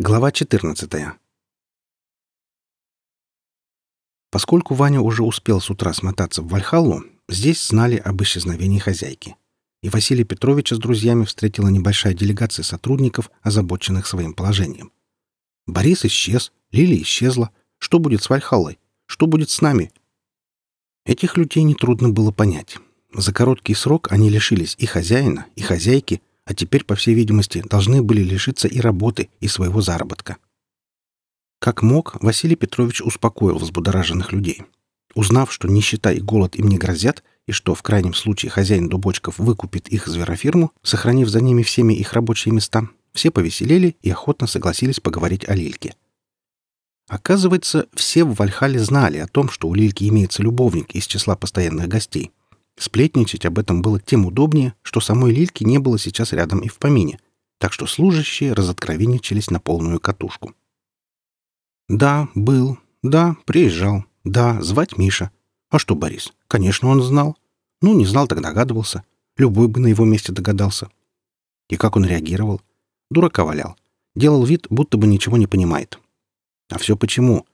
Глава 14. Поскольку Ваня уже успел с утра смотаться в Вальхаллу, здесь знали об исчезновении хозяйки. И Василий Петровича с друзьями встретила небольшая делегация сотрудников, озабоченных своим положением. Борис исчез, Лили исчезла. Что будет с Вальхаллой? Что будет с нами? Этих людей нетрудно было понять. За короткий срок они лишились и хозяина, и хозяйки, а теперь, по всей видимости, должны были лишиться и работы, и своего заработка. Как мог, Василий Петрович успокоил взбудораженных людей. Узнав, что нищета и голод им не грозят, и что в крайнем случае хозяин Дубочков выкупит их зверофирму, сохранив за ними всеми их рабочие места, все повеселели и охотно согласились поговорить о Лильке. Оказывается, все в Вальхале знали о том, что у Лильки имеется любовник из числа постоянных гостей. Сплетничать об этом было тем удобнее, что самой Лильки не было сейчас рядом и в помине, так что служащие разоткровенничались на полную катушку. «Да, был. Да, приезжал. Да, звать Миша. А что, Борис? Конечно, он знал. Ну, не знал, так догадывался. Любой бы на его месте догадался. И как он реагировал? Дурака валял. Делал вид, будто бы ничего не понимает. А все почему?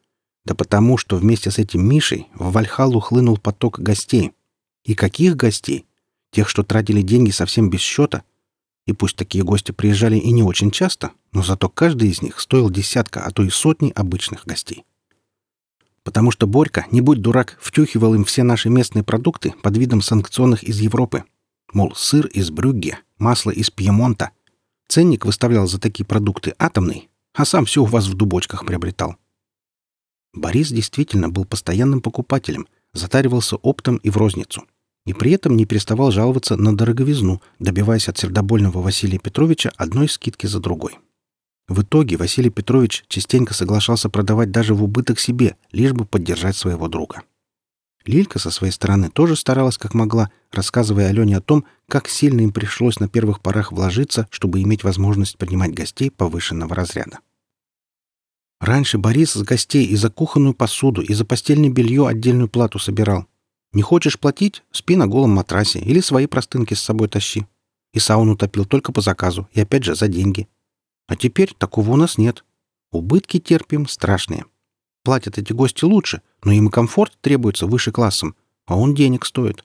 Да потому, что вместе с этим Мишей в Вальхалу хлынул поток гостей — и каких гостей? Тех, что тратили деньги совсем без счета? И пусть такие гости приезжали и не очень часто, но зато каждый из них стоил десятка, а то и сотни обычных гостей. Потому что Борька, не будь дурак, втюхивал им все наши местные продукты под видом санкционных из Европы. Мол, сыр из Брюгге, масло из Пьемонта. Ценник выставлял за такие продукты атомный, а сам все у вас в дубочках приобретал. Борис действительно был постоянным покупателем, затаривался оптом и в розницу и при этом не переставал жаловаться на дороговизну, добиваясь от сердобольного Василия Петровича одной скидки за другой. В итоге Василий Петрович частенько соглашался продавать даже в убыток себе, лишь бы поддержать своего друга. Лилька со своей стороны тоже старалась как могла, рассказывая Алене о том, как сильно им пришлось на первых порах вложиться, чтобы иметь возможность принимать гостей повышенного разряда. Раньше Борис с гостей и за кухонную посуду, и за постельное белье отдельную плату собирал, не хочешь платить — спи на голом матрасе или свои простынки с собой тащи. И сауну топил только по заказу, и опять же за деньги. А теперь такого у нас нет. Убытки терпим страшные. Платят эти гости лучше, но им и комфорт требуется выше классом, а он денег стоит.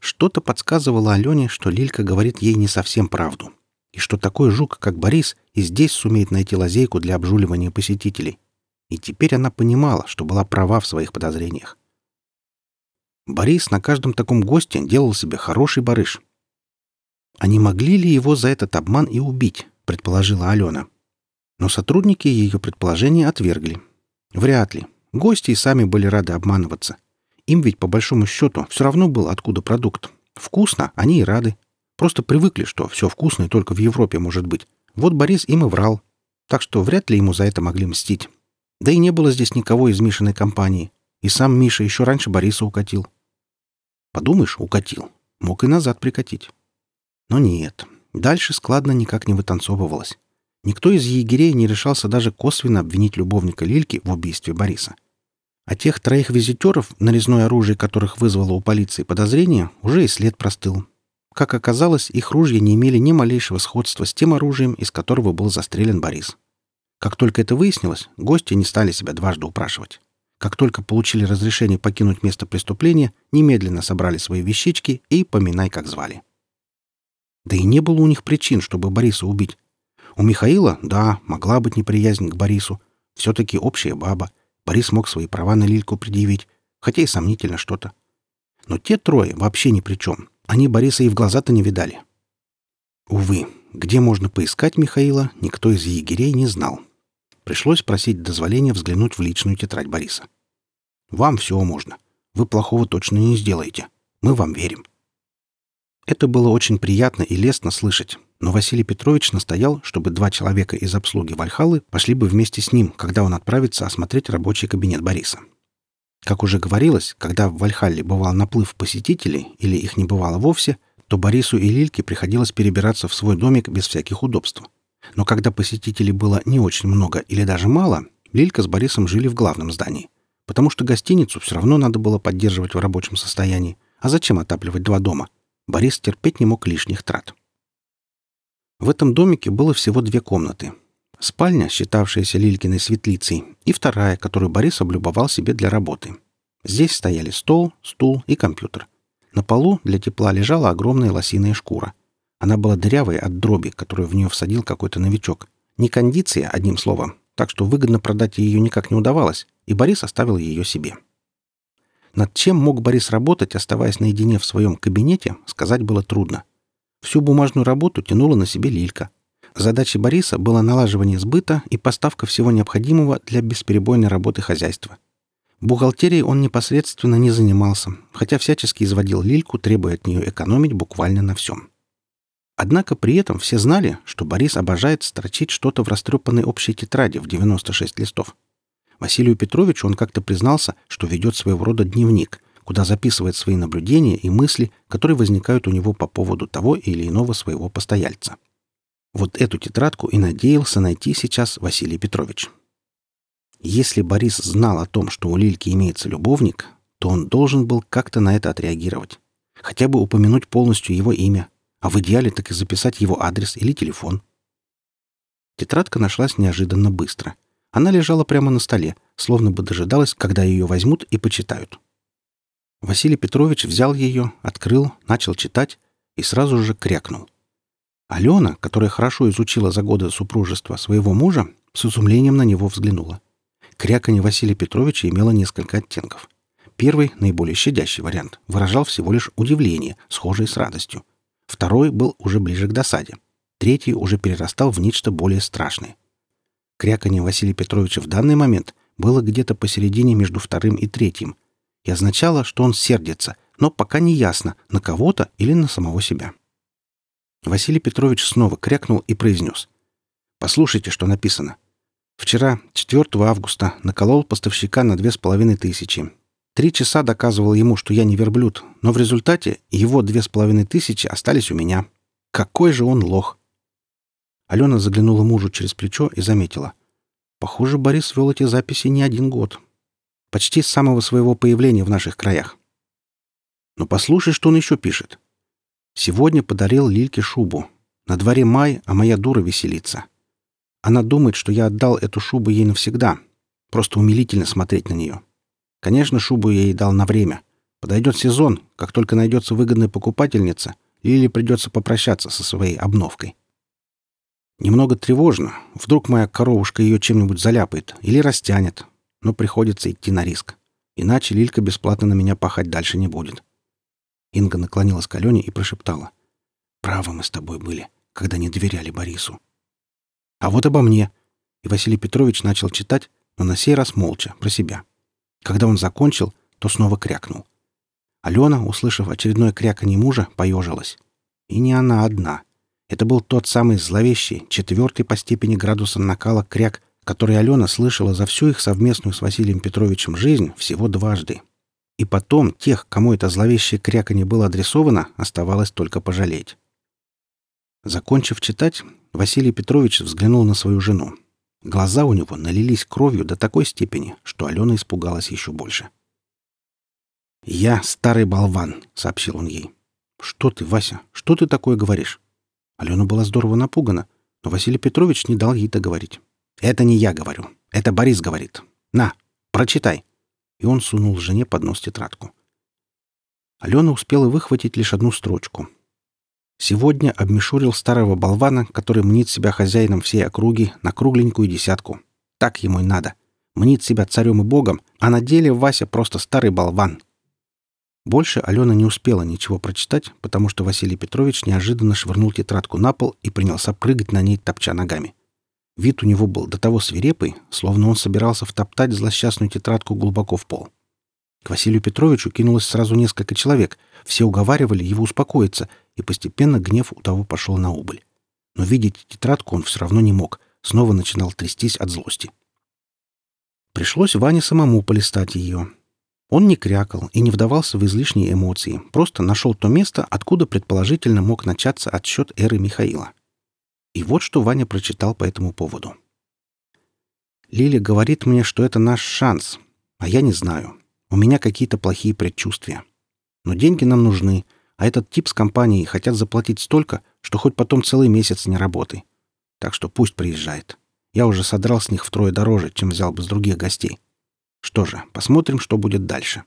Что-то подсказывало Алене, что Лилька говорит ей не совсем правду, и что такой жук, как Борис, и здесь сумеет найти лазейку для обжуливания посетителей. И теперь она понимала, что была права в своих подозрениях. Борис на каждом таком госте делал себе хороший барыш. А не могли ли его за этот обман и убить, предположила Алена. Но сотрудники ее предположения отвергли. Вряд ли. Гости и сами были рады обманываться. Им ведь по большому счету все равно был откуда продукт. Вкусно, они и рады. Просто привыкли, что все вкусное только в Европе может быть. Вот Борис им и врал. Так что вряд ли ему за это могли мстить. Да и не было здесь никого из Мишиной компании. И сам Миша еще раньше Бориса укатил. Подумаешь, укатил. Мог и назад прикатить. Но нет. Дальше складно никак не вытанцовывалось. Никто из егерей не решался даже косвенно обвинить любовника Лильки в убийстве Бориса. А тех троих визитеров, нарезное оружие которых вызвало у полиции подозрения, уже и след простыл. Как оказалось, их ружья не имели ни малейшего сходства с тем оружием, из которого был застрелен Борис. Как только это выяснилось, гости не стали себя дважды упрашивать. Как только получили разрешение покинуть место преступления, немедленно собрали свои вещички и поминай, как звали. Да и не было у них причин, чтобы Бориса убить. У Михаила, да, могла быть неприязнь к Борису. Все-таки общая баба. Борис мог свои права на Лильку предъявить, хотя и сомнительно что-то. Но те трое вообще ни при чем. Они Бориса и в глаза-то не видали. Увы, где можно поискать Михаила, никто из егерей не знал. Пришлось просить дозволения взглянуть в личную тетрадь Бориса. «Вам все можно. Вы плохого точно не сделаете. Мы вам верим». Это было очень приятно и лестно слышать, но Василий Петрович настоял, чтобы два человека из обслуги Вальхалы пошли бы вместе с ним, когда он отправится осмотреть рабочий кабинет Бориса. Как уже говорилось, когда в Вальхалле бывал наплыв посетителей или их не бывало вовсе, то Борису и Лильке приходилось перебираться в свой домик без всяких удобств. Но когда посетителей было не очень много или даже мало, Лилька с Борисом жили в главном здании, потому что гостиницу все равно надо было поддерживать в рабочем состоянии. А зачем отапливать два дома? Борис терпеть не мог лишних трат. В этом домике было всего две комнаты. спальня, считавшаяся Лилькиной светлицей, и вторая, которую Борис облюбовал себе для работы. Здесь стояли стол, стул и компьютер. На полу для тепла лежала огромная лосиная шкура. Она была дырявой от дроби, которую в нее всадил какой-то новичок. Не кондиция, одним словом, так что выгодно продать ее никак не удавалось, и Борис оставил ее себе. Над чем мог Борис работать, оставаясь наедине в своем кабинете, сказать было трудно. Всю бумажную работу тянула на себе Лилька. Задачей Бориса было налаживание сбыта и поставка всего необходимого для бесперебойной работы хозяйства. Бухгалтерией он непосредственно не занимался, хотя всячески изводил Лильку, требуя от нее экономить буквально на всем. Однако при этом все знали, что Борис обожает строчить что-то в растрепанной общей тетради в 96 листов. Василию Петровичу он как-то признался, что ведет своего рода дневник, куда записывает свои наблюдения и мысли, которые возникают у него по поводу того или иного своего постояльца. Вот эту тетрадку и надеялся найти сейчас Василий Петрович. Если Борис знал о том, что у Лильки имеется любовник, то он должен был как-то на это отреагировать. Хотя бы упомянуть полностью его имя, а в идеале так и записать его адрес или телефон. Тетрадка нашлась неожиданно быстро. Она лежала прямо на столе, словно бы дожидалась, когда ее возьмут и почитают. Василий Петрович взял ее, открыл, начал читать и сразу же крякнул. Алена, которая хорошо изучила за годы супружества своего мужа, с изумлением на него взглянула. Кряканье Василия Петровича имело несколько оттенков. Первый, наиболее щадящий вариант, выражал всего лишь удивление, схожее с радостью. Второй был уже ближе к досаде. Третий уже перерастал в нечто более страшное. Кряканье Василия Петровича в данный момент было где-то посередине между вторым и третьим и означало, что он сердится, но пока не ясно, на кого-то или на самого себя. Василий Петрович снова крякнул и произнес. «Послушайте, что написано. Вчера, 4 августа, наколол поставщика на две с половиной тысячи. Три часа доказывал ему, что я не верблюд, но в результате его две с половиной тысячи остались у меня. Какой же он лох!» Алена заглянула мужу через плечо и заметила. Похоже, Борис вел эти записи не один год. Почти с самого своего появления в наших краях. Но послушай, что он еще пишет. Сегодня подарил Лильке шубу. На дворе май, а моя дура веселится. Она думает, что я отдал эту шубу ей навсегда. Просто умилительно смотреть на нее. Конечно, шубу я ей дал на время. Подойдет сезон, как только найдется выгодная покупательница, Лиле придется попрощаться со своей обновкой. Немного тревожно. Вдруг моя коровушка ее чем-нибудь заляпает или растянет. Но приходится идти на риск. Иначе Лилька бесплатно на меня пахать дальше не будет. Инга наклонилась к Алене и прошептала. «Правы мы с тобой были, когда не доверяли Борису». «А вот обо мне». И Василий Петрович начал читать, но на сей раз молча, про себя. Когда он закончил, то снова крякнул. Алена, услышав очередное кряканье мужа, поежилась. И не она одна — это был тот самый зловещий, четвертый по степени градуса накала кряк, который Алена слышала за всю их совместную с Василием Петровичем жизнь всего дважды. И потом тех, кому это зловещее кряканье было адресовано, оставалось только пожалеть. Закончив читать, Василий Петрович взглянул на свою жену. Глаза у него налились кровью до такой степени, что Алена испугалась еще больше. «Я старый болван», — сообщил он ей. «Что ты, Вася? Что ты такое говоришь? Алена была здорово напугана, но Василий Петрович не дал ей договорить. «Это не я говорю. Это Борис говорит. На, прочитай». И он сунул жене под нос тетрадку. Алена успела выхватить лишь одну строчку. Сегодня обмешурил старого болвана, который мнит себя хозяином всей округи, на кругленькую десятку. Так ему и надо. Мнит себя царем и богом, а на деле Вася просто старый болван. Больше Алена не успела ничего прочитать, потому что Василий Петрович неожиданно швырнул тетрадку на пол и принялся прыгать на ней, топча ногами. Вид у него был до того свирепый, словно он собирался втоптать злосчастную тетрадку глубоко в пол. К Василию Петровичу кинулось сразу несколько человек. Все уговаривали его успокоиться, и постепенно гнев у того пошел на убыль. Но видеть тетрадку он все равно не мог, снова начинал трястись от злости. Пришлось Ване самому полистать ее, он не крякал и не вдавался в излишние эмоции, просто нашел то место, откуда предположительно мог начаться отсчет эры Михаила. И вот что Ваня прочитал по этому поводу. «Лиля говорит мне, что это наш шанс, а я не знаю. У меня какие-то плохие предчувствия. Но деньги нам нужны, а этот тип с компанией хотят заплатить столько, что хоть потом целый месяц не работай. Так что пусть приезжает. Я уже содрал с них втрое дороже, чем взял бы с других гостей. Что же, посмотрим, что будет дальше.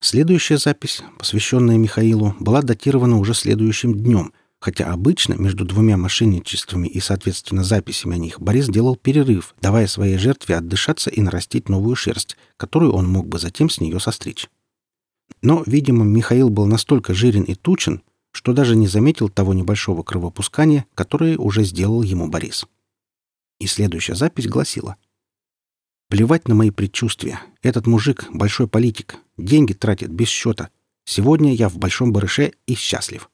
Следующая запись, посвященная Михаилу, была датирована уже следующим днем, хотя обычно между двумя мошенничествами и, соответственно, записями о них Борис делал перерыв, давая своей жертве отдышаться и нарастить новую шерсть, которую он мог бы затем с нее состричь. Но, видимо, Михаил был настолько жирен и тучен, что даже не заметил того небольшого кровопускания, которое уже сделал ему Борис. И следующая запись гласила. «Плевать на мои предчувствия. Этот мужик — большой политик. Деньги тратит без счета. Сегодня я в большом барыше и счастлив».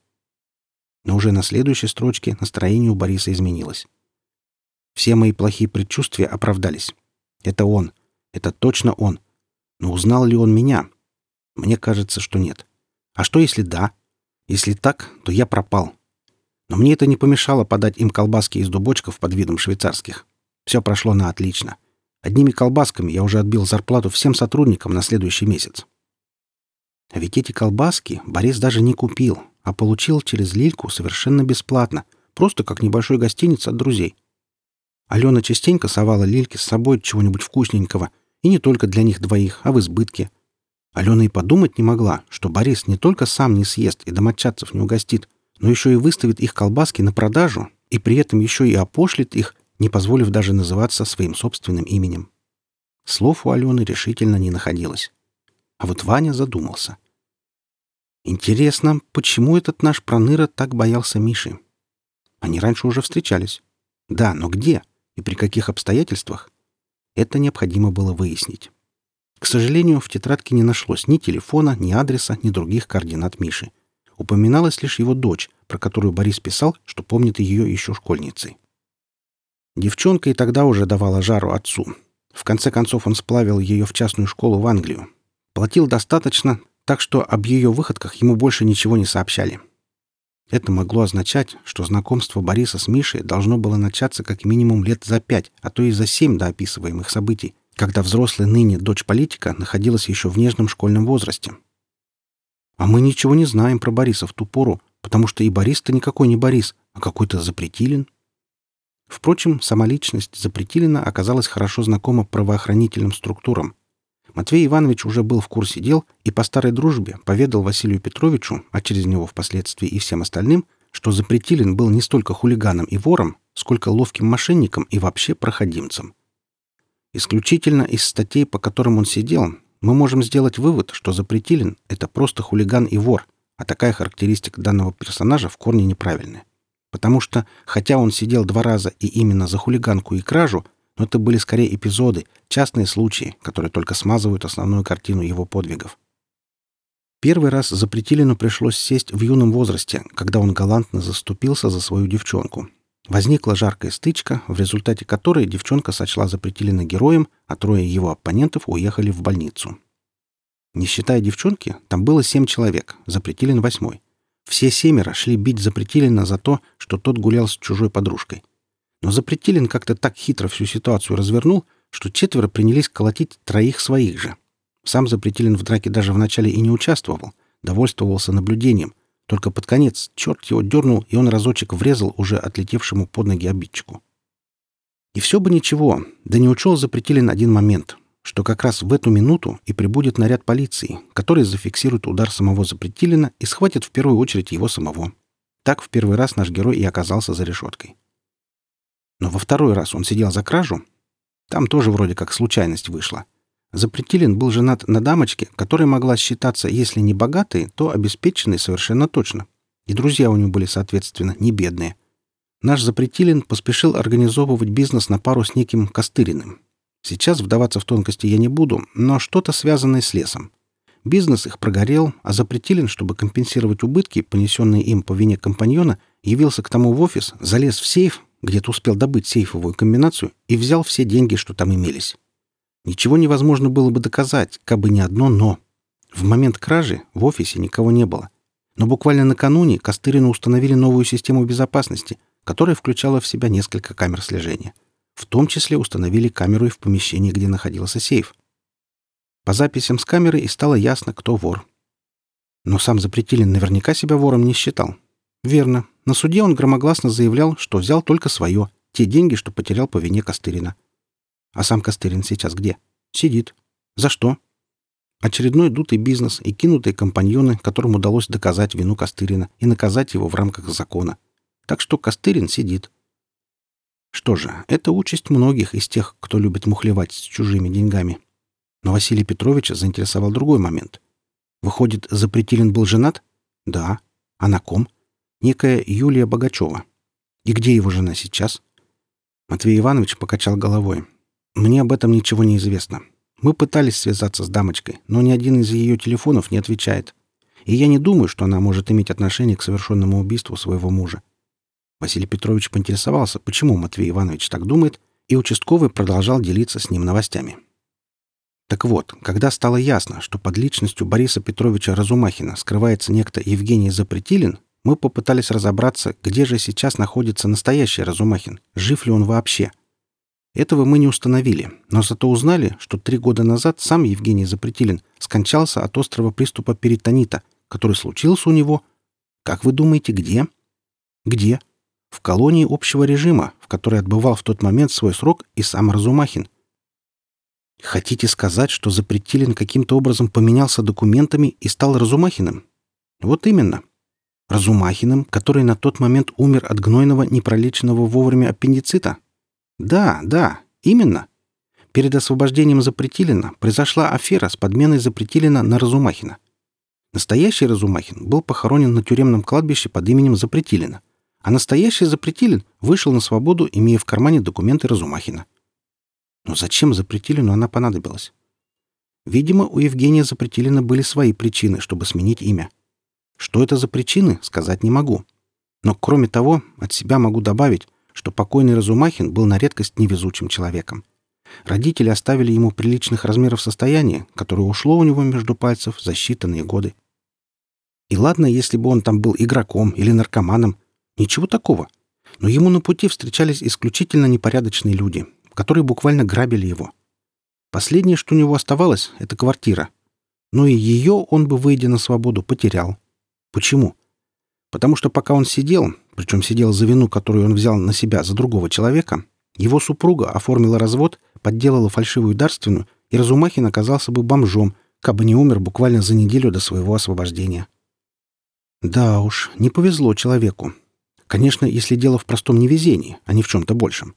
Но уже на следующей строчке настроение у Бориса изменилось. Все мои плохие предчувствия оправдались. Это он. Это точно он. Но узнал ли он меня? Мне кажется, что нет. А что, если да? Если так, то я пропал. Но мне это не помешало подать им колбаски из дубочков под видом швейцарских. Все прошло на отлично. Одними колбасками я уже отбил зарплату всем сотрудникам на следующий месяц. А ведь эти колбаски Борис даже не купил, а получил через Лильку совершенно бесплатно, просто как небольшой гостиниц от друзей. Алена частенько совала Лильке с собой чего-нибудь вкусненького, и не только для них двоих, а в избытке. Алена и подумать не могла, что Борис не только сам не съест и домочадцев не угостит, но еще и выставит их колбаски на продажу и при этом еще и опошлит их, не позволив даже называться своим собственным именем. Слов у Алены решительно не находилось. А вот Ваня задумался. Интересно, почему этот наш проныра так боялся Миши? Они раньше уже встречались. Да, но где и при каких обстоятельствах? Это необходимо было выяснить. К сожалению, в тетрадке не нашлось ни телефона, ни адреса, ни других координат Миши. Упоминалась лишь его дочь, про которую Борис писал, что помнит ее еще школьницей. Девчонка и тогда уже давала жару отцу. В конце концов он сплавил ее в частную школу в Англию. Платил достаточно, так что об ее выходках ему больше ничего не сообщали. Это могло означать, что знакомство Бориса с Мишей должно было начаться как минимум лет за пять, а то и за семь до описываемых событий, когда взрослая ныне дочь политика находилась еще в нежном школьном возрасте. А мы ничего не знаем про Бориса в ту пору, потому что и Борис-то никакой не Борис, а какой-то Запретилин. Впрочем, сама личность Запретилина оказалась хорошо знакома правоохранительным структурам. Матвей Иванович уже был в курсе дел и по старой дружбе поведал Василию Петровичу, а через него впоследствии и всем остальным, что Запретилин был не столько хулиганом и вором, сколько ловким мошенником и вообще проходимцем. Исключительно из статей, по которым он сидел, мы можем сделать вывод, что Запретилин — это просто хулиган и вор, а такая характеристика данного персонажа в корне неправильная. Потому что, хотя он сидел два раза и именно за хулиганку и кражу, но это были скорее эпизоды, частные случаи, которые только смазывают основную картину его подвигов. Первый раз Запретилину пришлось сесть в юном возрасте, когда он галантно заступился за свою девчонку. Возникла жаркая стычка, в результате которой девчонка сочла Запретилина героем, а трое его оппонентов уехали в больницу. Не считая девчонки, там было семь человек, Запретилин восьмой. Все семеро шли бить Запретилина за то, что тот гулял с чужой подружкой. Но Запретилин как-то так хитро всю ситуацию развернул, что четверо принялись колотить троих своих же. Сам Запретилин в драке даже вначале и не участвовал, довольствовался наблюдением, только под конец черт его дернул, и он разочек врезал уже отлетевшему под ноги обидчику. И все бы ничего, да не учел запретили на один момент, что как раз в эту минуту и прибудет наряд полиции, который зафиксирует удар самого Запретилина и схватит в первую очередь его самого. Так в первый раз наш герой и оказался за решеткой. Но во второй раз он сидел за кражу. Там тоже вроде как случайность вышла. Запретилин был женат на дамочке, которая могла считаться, если не богатой, то обеспеченной совершенно точно. И друзья у него были, соответственно, не бедные. Наш Запретилин поспешил организовывать бизнес на пару с неким Костыриным. Сейчас вдаваться в тонкости я не буду, но что-то связанное с лесом. Бизнес их прогорел, а Запретилин, чтобы компенсировать убытки, понесенные им по вине компаньона, явился к тому в офис, залез в сейф, где-то успел добыть сейфовую комбинацию и взял все деньги, что там имелись. Ничего невозможно было бы доказать, как бы не одно «но». В момент кражи в офисе никого не было. Но буквально накануне Костырину установили новую систему безопасности, которая включала в себя несколько камер слежения. В том числе установили камеру и в помещении, где находился сейф. По записям с камеры и стало ясно, кто вор. Но сам Запретилин наверняка себя вором не считал. Верно. На суде он громогласно заявлял, что взял только свое, Те деньги, что потерял по вине Костырина. А сам Костырин сейчас где? Сидит. За что? Очередной дутый бизнес и кинутые компаньоны, которым удалось доказать вину Костырина и наказать его в рамках закона. Так что Костырин сидит. Что же, это участь многих из тех, кто любит мухлевать с чужими деньгами. Но Василий Петрович заинтересовал другой момент. Выходит, Запретилин был женат? Да. А на ком? Некая Юлия Богачева. И где его жена сейчас? Матвей Иванович покачал головой. Мне об этом ничего не известно. Мы пытались связаться с дамочкой, но ни один из ее телефонов не отвечает. И я не думаю, что она может иметь отношение к совершенному убийству своего мужа. Василий Петрович поинтересовался, почему Матвей Иванович так думает, и участковый продолжал делиться с ним новостями. Так вот, когда стало ясно, что под личностью Бориса Петровича Разумахина скрывается некто Евгений Запретилин, мы попытались разобраться, где же сейчас находится настоящий Разумахин, жив ли он вообще – этого мы не установили, но зато узнали, что три года назад сам Евгений Запретилин скончался от острого приступа перитонита, который случился у него... Как вы думаете, где? Где? В колонии общего режима, в которой отбывал в тот момент свой срок и сам Разумахин. Хотите сказать, что Запретилин каким-то образом поменялся документами и стал Разумахиным? Вот именно. Разумахиным, который на тот момент умер от гнойного непролеченного вовремя аппендицита, да, да, именно. Перед освобождением Запретилина произошла афера с подменой Запретилина на Разумахина. Настоящий Разумахин был похоронен на тюремном кладбище под именем Запретилина, а настоящий Запретилин вышел на свободу, имея в кармане документы Разумахина. Но зачем Запретилину она понадобилась? Видимо, у Евгения Запретилина были свои причины, чтобы сменить имя. Что это за причины, сказать не могу. Но кроме того, от себя могу добавить, что покойный Разумахин был на редкость невезучим человеком. Родители оставили ему приличных размеров состояние, которое ушло у него между пальцев за считанные годы. И ладно, если бы он там был игроком или наркоманом, ничего такого. Но ему на пути встречались исключительно непорядочные люди, которые буквально грабили его. Последнее, что у него оставалось, — это квартира. Но и ее он бы, выйдя на свободу, потерял. Почему? Потому что пока он сидел, причем сидел за вину, которую он взял на себя за другого человека, его супруга оформила развод, подделала фальшивую дарственную, и Разумахин оказался бы бомжом, кабы не умер буквально за неделю до своего освобождения. Да уж, не повезло человеку. Конечно, если дело в простом невезении, а не в чем-то большем.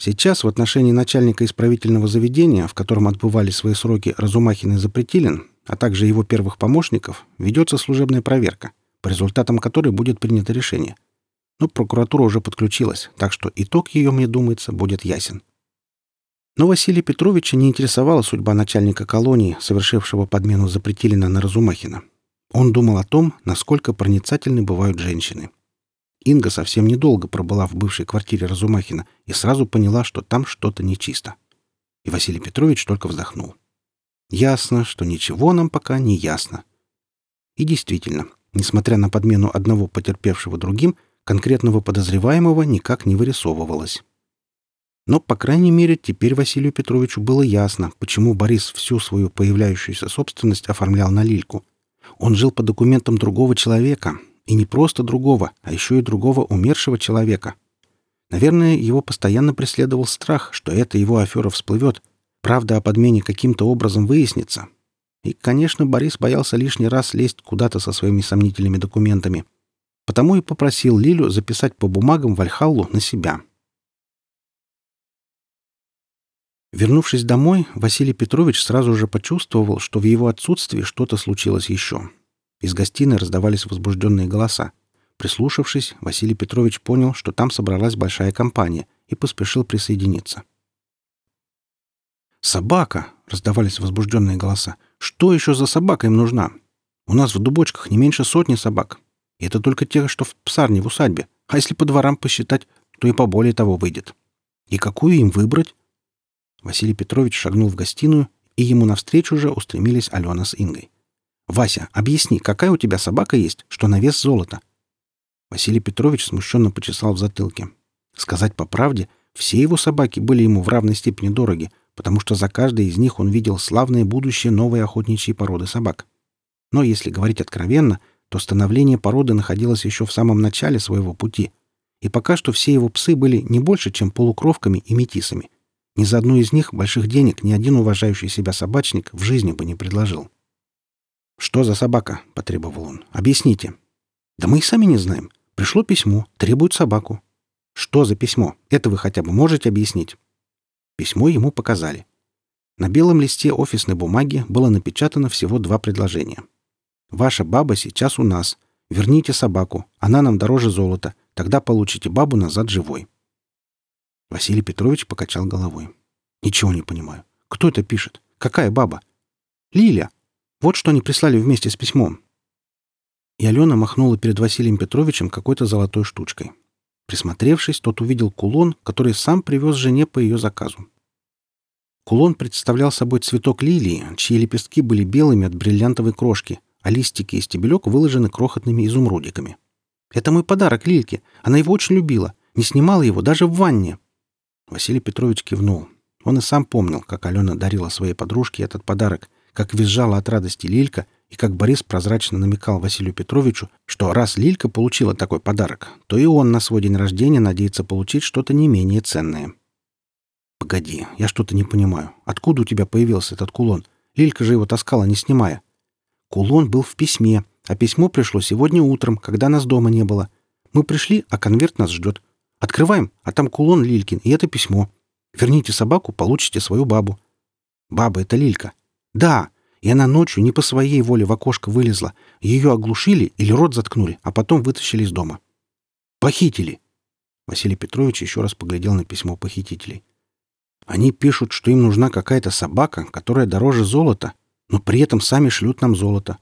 Сейчас в отношении начальника исправительного заведения, в котором отбывали свои сроки Разумахин и Запретилин, а также его первых помощников, ведется служебная проверка по результатам которой будет принято решение. Но прокуратура уже подключилась, так что итог ее, мне думается, будет ясен. Но Василия Петровича не интересовала судьба начальника колонии, совершившего подмену Запретилина на Разумахина. Он думал о том, насколько проницательны бывают женщины. Инга совсем недолго пробыла в бывшей квартире Разумахина и сразу поняла, что там что-то нечисто. И Василий Петрович только вздохнул. Ясно, что ничего нам пока не ясно. И действительно, Несмотря на подмену одного потерпевшего другим, конкретного подозреваемого никак не вырисовывалось. Но, по крайней мере, теперь Василию Петровичу было ясно, почему Борис всю свою появляющуюся собственность оформлял на Лильку. Он жил по документам другого человека, и не просто другого, а еще и другого умершего человека. Наверное, его постоянно преследовал страх, что эта его афера всплывет, правда о подмене каким-то образом выяснится, и, конечно, Борис боялся лишний раз лезть куда-то со своими сомнительными документами. Потому и попросил Лилю записать по бумагам Вальхаллу на себя. Вернувшись домой, Василий Петрович сразу же почувствовал, что в его отсутствии что-то случилось еще. Из гостиной раздавались возбужденные голоса. Прислушавшись, Василий Петрович понял, что там собралась большая компания, и поспешил присоединиться. «Собака!» — раздавались возбужденные голоса. Что еще за собака им нужна? У нас в дубочках не меньше сотни собак. И это только те, что в псарне в усадьбе. А если по дворам посчитать, то и поболее того выйдет. И какую им выбрать? Василий Петрович шагнул в гостиную, и ему навстречу уже устремились Алена с Ингой. «Вася, объясни, какая у тебя собака есть, что на вес золота?» Василий Петрович смущенно почесал в затылке. Сказать по правде, все его собаки были ему в равной степени дороги, потому что за каждой из них он видел славное будущее новой охотничьей породы собак. Но если говорить откровенно, то становление породы находилось еще в самом начале своего пути, И пока что все его псы были не больше, чем полукровками и метисами. Ни за одну из них больших денег ни один уважающий себя собачник в жизни бы не предложил. «Что за собака?» — потребовал он. «Объясните». «Да мы и сами не знаем. Пришло письмо. Требует собаку». «Что за письмо? Это вы хотя бы можете объяснить?» Письмо ему показали. На белом листе офисной бумаги было напечатано всего два предложения. «Ваша баба сейчас у нас. Верните собаку. Она нам дороже золота. Тогда получите бабу назад живой». Василий Петрович покачал головой. «Ничего не понимаю. Кто это пишет? Какая баба?» «Лиля. Вот что они прислали вместе с письмом». И Алена махнула перед Василием Петровичем какой-то золотой штучкой. Присмотревшись, тот увидел кулон, который сам привез жене по ее заказу. Кулон представлял собой цветок лилии, чьи лепестки были белыми от бриллиантовой крошки, а листики и стебелек выложены крохотными изумрудиками. «Это мой подарок Лильке. Она его очень любила. Не снимала его даже в ванне». Василий Петрович кивнул. Он и сам помнил, как Алена дарила своей подружке этот подарок, как визжала от радости Лилька и как Борис прозрачно намекал Василию Петровичу, что раз Лилька получила такой подарок, то и он на свой день рождения надеется получить что-то не менее ценное. «Погоди, я что-то не понимаю. Откуда у тебя появился этот кулон? Лилька же его таскала, не снимая». «Кулон был в письме, а письмо пришло сегодня утром, когда нас дома не было. Мы пришли, а конверт нас ждет. Открываем, а там кулон Лилькин и это письмо. Верните собаку, получите свою бабу. Баба — это Лилька. Да, и она ночью не по своей воле в окошко вылезла. Ее оглушили или рот заткнули, а потом вытащили из дома. Похитили. Василий Петрович еще раз поглядел на письмо похитителей. Они пишут, что им нужна какая-то собака, которая дороже золота, но при этом сами шлют нам золото.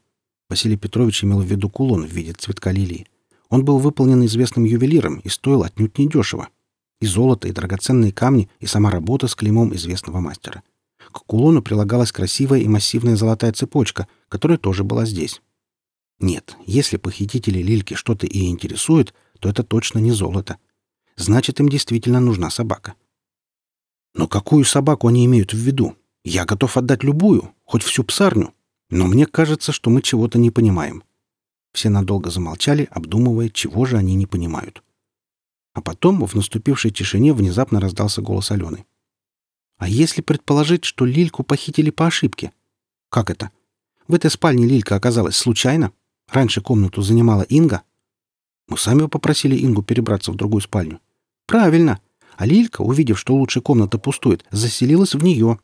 Василий Петрович имел в виду кулон в виде цветка лилии. Он был выполнен известным ювелиром и стоил отнюдь недешево. И золото, и драгоценные камни, и сама работа с клеймом известного мастера. К кулону прилагалась красивая и массивная золотая цепочка, которая тоже была здесь. Нет, если похитители Лильки что-то и интересует, то это точно не золото. Значит, им действительно нужна собака. Но какую собаку они имеют в виду? Я готов отдать любую, хоть всю псарню. Но мне кажется, что мы чего-то не понимаем. Все надолго замолчали, обдумывая, чего же они не понимают. А потом в наступившей тишине внезапно раздался голос Алены. «А если предположить, что Лильку похитили по ошибке? Как это? В этой спальне Лилька оказалась случайно? Раньше комнату занимала Инга? Мы сами попросили Ингу перебраться в другую спальню. Правильно. А Лилька, увидев, что лучшая комната пустует, заселилась в нее.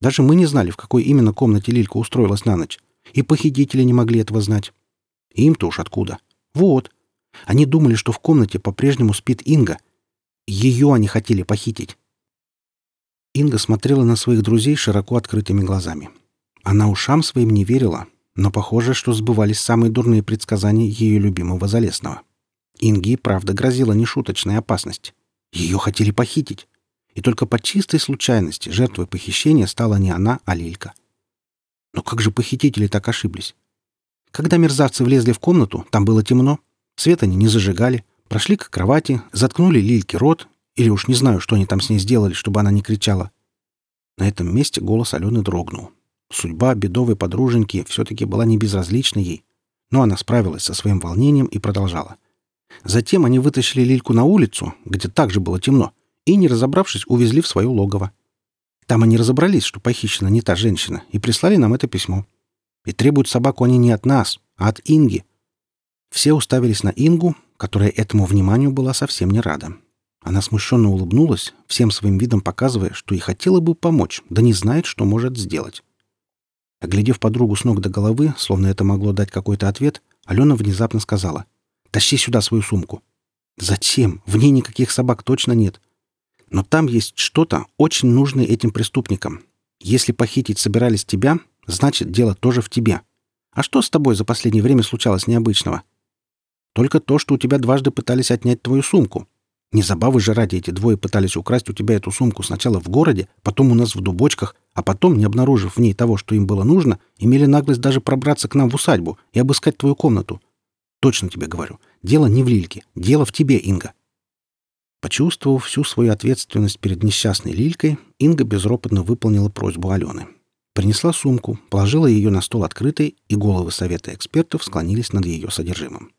Даже мы не знали, в какой именно комнате Лилька устроилась на ночь. И похитители не могли этого знать. Им-то уж откуда? Вот. Они думали, что в комнате по-прежнему спит Инга. Ее они хотели похитить. Инга смотрела на своих друзей широко открытыми глазами. Она ушам своим не верила, но похоже, что сбывались самые дурные предсказания ее любимого Залесного. Инге, правда, грозила нешуточная опасность. Ее хотели похитить. И только по чистой случайности жертвой похищения стала не она, а Лилька. Но как же похитители так ошиблись? Когда мерзавцы влезли в комнату, там было темно. Свет они не зажигали. Прошли к кровати, заткнули Лильке рот, или уж не знаю, что они там с ней сделали, чтобы она не кричала. На этом месте голос Алены дрогнул. Судьба бедовой подруженьки все-таки была не безразлична ей. Но она справилась со своим волнением и продолжала. Затем они вытащили Лильку на улицу, где также было темно, и, не разобравшись, увезли в свое логово. Там они разобрались, что похищена не та женщина, и прислали нам это письмо. И требуют собаку они не от нас, а от Инги. Все уставились на Ингу, которая этому вниманию была совсем не рада. Она смущенно улыбнулась, всем своим видом показывая, что и хотела бы помочь, да не знает, что может сделать. Оглядев подругу с ног до головы, словно это могло дать какой-то ответ, Алена внезапно сказала «Тащи сюда свою сумку». «Зачем? В ней никаких собак точно нет. Но там есть что-то, очень нужное этим преступникам. Если похитить собирались тебя, Значит, дело тоже в тебе. А что с тобой за последнее время случалось необычного? Только то, что у тебя дважды пытались отнять твою сумку. Не забавы же ради эти двое пытались украсть у тебя эту сумку сначала в городе, потом у нас в дубочках, а потом, не обнаружив в ней того, что им было нужно, имели наглость даже пробраться к нам в усадьбу и обыскать твою комнату. Точно тебе говорю, дело не в Лильке, дело в тебе, Инга. Почувствовав всю свою ответственность перед несчастной Лилькой, Инга безропотно выполнила просьбу Алены. Принесла сумку, положила ее на стол открытой, и головы совета экспертов склонились над ее содержимым.